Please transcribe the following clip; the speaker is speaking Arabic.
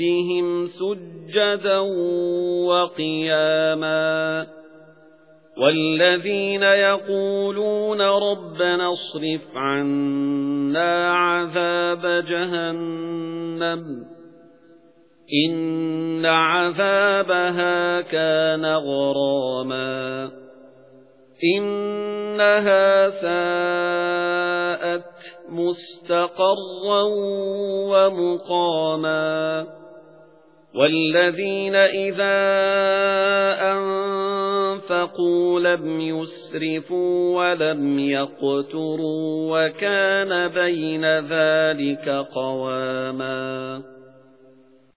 رَبِّهِمْ سُجَّدًا وَقِيَامًا. وَالَّذِينَ يَقُولُونَ رَبَّنَا اصْرِفْ عَنَّا عَذَابَ جَهَنَّمَ. إِنَّ عَذَابَهَا كَانَ غَرَامًا. إِنَّهَا سَاءَتْ مُسْتَقَرًّا وَمُقَامًا. وَالَّذِينَ إِذَا أَنفَقُوا لَمْ يُسْرِفُوا وَلَمْ يَقْتُرُوا وَكَانَ بَيْنَ ذَلِكَ قَوَامًا